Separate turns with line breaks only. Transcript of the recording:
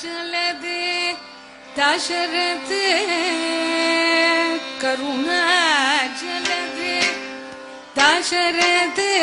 ஜலதே தசரதே Karuna ஜலதே தசரதே